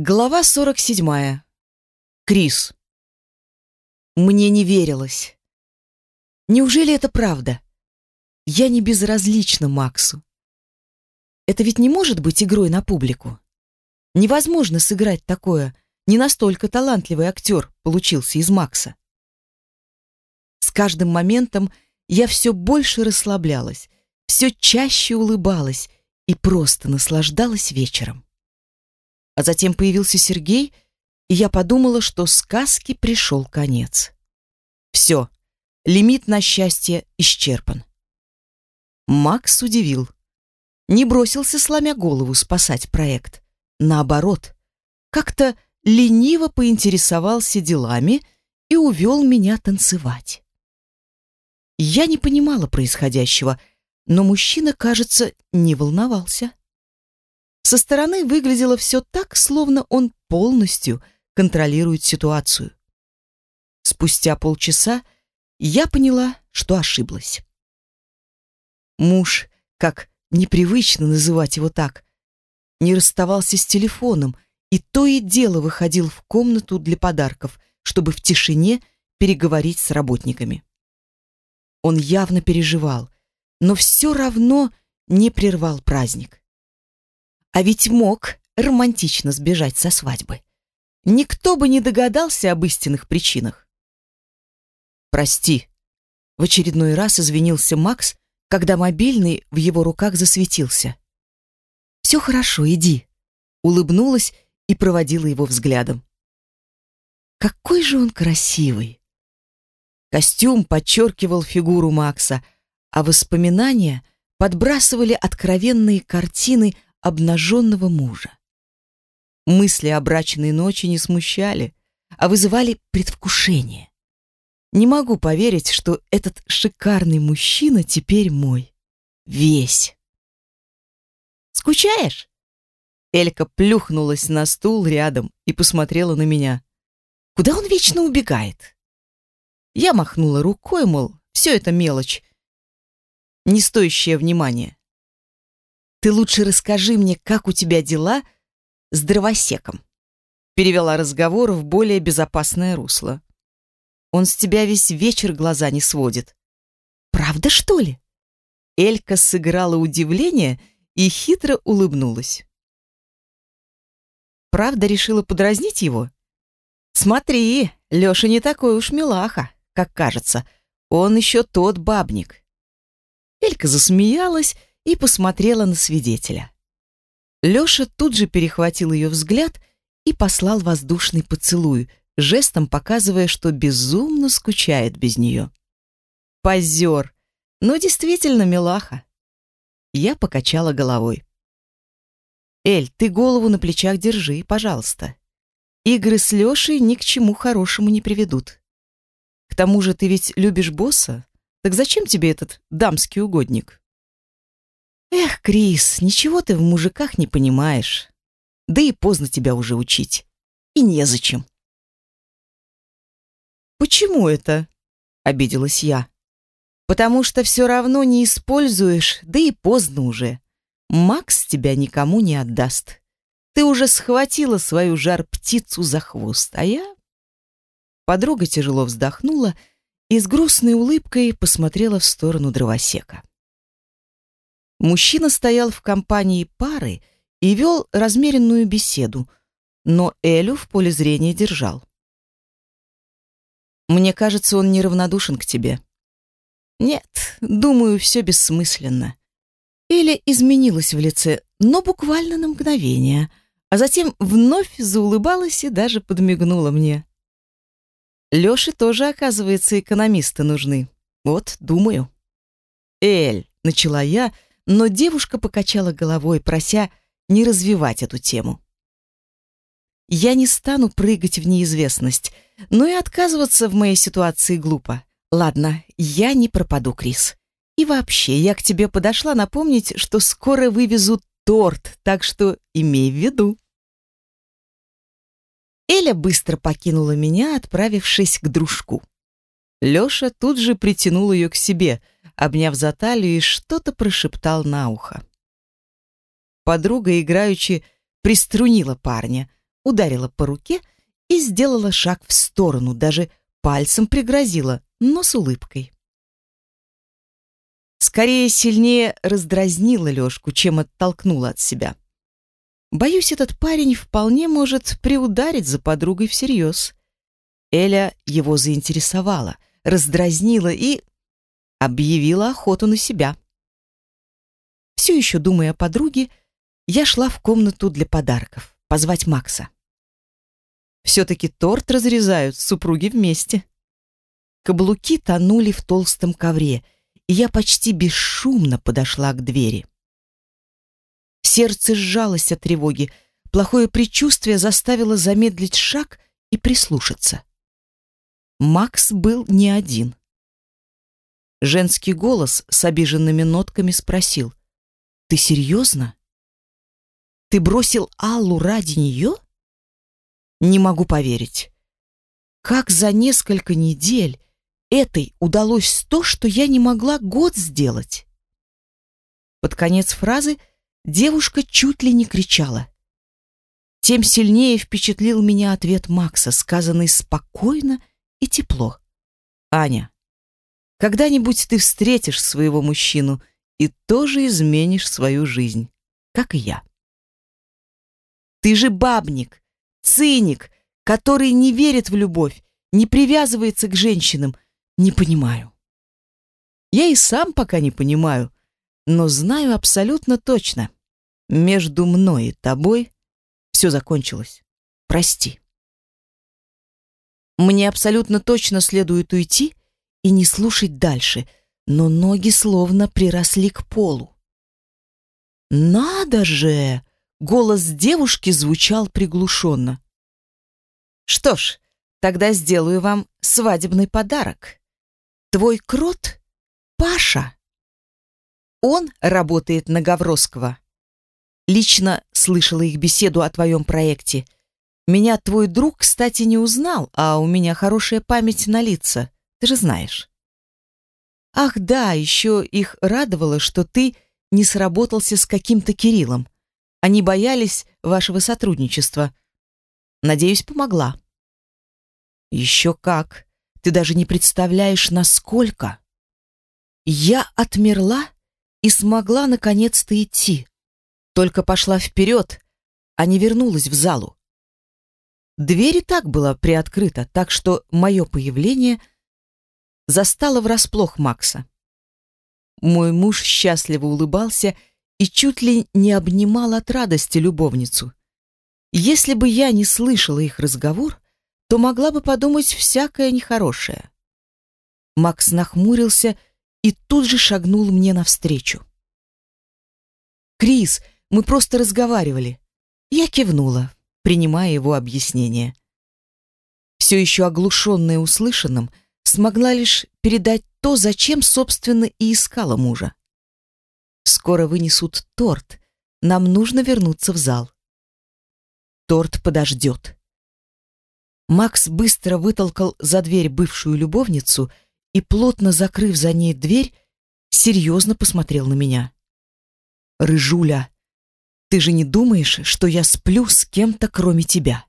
Глава 47. Крис. Мне не верилось. Неужели это правда? Я не безразлична Максу. Это ведь не может быть игрой на публику. Невозможно сыграть такое. Не настолько талантливый актер получился из Макса. С каждым моментом я все больше расслаблялась, все чаще улыбалась и просто наслаждалась вечером. А затем появился Сергей, и я подумала, что сказке пришел конец. Все, лимит на счастье исчерпан. Макс удивил. Не бросился, сломя голову, спасать проект. Наоборот, как-то лениво поинтересовался делами и увел меня танцевать. Я не понимала происходящего, но мужчина, кажется, не волновался. Со стороны выглядело все так, словно он полностью контролирует ситуацию. Спустя полчаса я поняла, что ошиблась. Муж, как непривычно называть его так, не расставался с телефоном и то и дело выходил в комнату для подарков, чтобы в тишине переговорить с работниками. Он явно переживал, но все равно не прервал праздник. А ведь мог романтично сбежать со свадьбы. Никто бы не догадался об истинных причинах. «Прости», — в очередной раз извинился Макс, когда мобильный в его руках засветился. «Все хорошо, иди», — улыбнулась и проводила его взглядом. Какой же он красивый! Костюм подчеркивал фигуру Макса, а воспоминания подбрасывали откровенные картины обнаженного мужа. Мысли о брачной ночи не смущали, а вызывали предвкушение. Не могу поверить, что этот шикарный мужчина теперь мой. Весь. «Скучаешь?» Элька плюхнулась на стул рядом и посмотрела на меня. «Куда он вечно убегает?» Я махнула рукой, мол, все это мелочь, не стоящее внимания. Ты лучше расскажи мне, как у тебя дела с дровосеком. Перевела разговор в более безопасное русло. Он с тебя весь вечер глаза не сводит. Правда, что ли? Элька сыграла удивление и хитро улыбнулась. Правда решила подразнить его? Смотри, Лёша не такой уж милаха, как кажется. Он еще тот бабник. Элька засмеялась и посмотрела на свидетеля. Лёша тут же перехватил ее взгляд и послал воздушный поцелуй, жестом показывая, что безумно скучает без нее. Позер, но действительно милаха. Я покачала головой. Эль, ты голову на плечах держи, пожалуйста. Игры с Лешей ни к чему хорошему не приведут. К тому же ты ведь любишь босса, так зачем тебе этот дамский угодник? Эх, Крис, ничего ты в мужиках не понимаешь. Да и поздно тебя уже учить. И незачем. Почему это? Обиделась я. Потому что все равно не используешь, да и поздно уже. Макс тебя никому не отдаст. Ты уже схватила свою жар-птицу за хвост, а я... Подруга тяжело вздохнула и с грустной улыбкой посмотрела в сторону дровосека. Мужчина стоял в компании пары и вел размеренную беседу, но Элю в поле зрения держал. «Мне кажется, он неравнодушен к тебе». «Нет, думаю, все бессмысленно». Эля изменилась в лице, но буквально на мгновение, а затем вновь заулыбалась и даже подмигнула мне. Лёше тоже, оказывается, экономисты нужны. Вот, думаю. «Эль», — начала я, — но девушка покачала головой, прося не развивать эту тему. Я не стану прыгать в неизвестность, но и отказываться в моей ситуации глупо. Ладно, я не пропаду, Крис. И вообще, я к тебе подошла напомнить, что скоро вывезу торт, так что имей в виду. Эля быстро покинула меня, отправившись к дружку. Лёша тут же притянул её к себе — обняв за талию и что-то прошептал на ухо. Подруга играючи приструнила парня, ударила по руке и сделала шаг в сторону, даже пальцем пригрозила, но с улыбкой. Скорее, сильнее раздразнила Лёшку, чем оттолкнула от себя. Боюсь, этот парень вполне может приударить за подругой всерьез. Эля его заинтересовала, раздразнила и объявила охоту на себя. Все еще думая о подруге, я шла в комнату для подарков, позвать Макса. Все-таки торт разрезают супруги вместе. Каблуки тонули в толстом ковре, и я почти бесшумно подошла к двери. Сердце сжалось от тревоги, плохое предчувствие заставило замедлить шаг и прислушаться. Макс был не один. Женский голос с обиженными нотками спросил. «Ты серьезно? Ты бросил Аллу ради нее?» Не могу поверить. Как за несколько недель этой удалось то, что я не могла год сделать? Под конец фразы девушка чуть ли не кричала. Тем сильнее впечатлил меня ответ Макса, сказанный спокойно и тепло. Аня, когда-нибудь ты встретишь своего мужчину и тоже изменишь свою жизнь, как и я. Ты же бабник, циник, который не верит в любовь, не привязывается к женщинам. Не понимаю. Я и сам пока не понимаю, но знаю абсолютно точно. Между мной и тобой все закончилось. Прости. Мне абсолютно точно следует уйти и не слушать дальше, но ноги словно приросли к полу. «Надо же!» — голос девушки звучал приглушенно. «Что ж, тогда сделаю вам свадебный подарок. Твой крот — Паша. Он работает на Гавроского. Лично слышала их беседу о твоем проекте — меня твой друг, кстати, не узнал, а у меня хорошая память на лица, ты же знаешь. Ах да, еще их радовало, что ты не сработался с каким-то Кириллом. Они боялись вашего сотрудничества. Надеюсь, помогла. Еще как. Ты даже не представляешь, насколько. Я отмерла и смогла наконец-то идти. Только пошла вперед, а не вернулась в залу. Дверь и так была приоткрыта, так что мое появление застало врасплох Макса. Мой муж счастливо улыбался и чуть ли не обнимал от радости любовницу. Если бы я не слышала их разговор, то могла бы подумать всякое нехорошее. Макс нахмурился и тут же шагнул мне навстречу. «Крис, мы просто разговаривали». Я кивнула, принимая его объяснение. Все еще оглушенная услышанным, смогла лишь передать то, зачем, собственно, и искала мужа. «Скоро вынесут торт. Нам нужно вернуться в зал». «Торт подождет». Макс быстро вытолкал за дверь бывшую любовницу и, плотно закрыв за ней дверь, серьезно посмотрел на меня. «Рыжуля, ты же не думаешь, что я сплю с кем-то, кроме тебя?»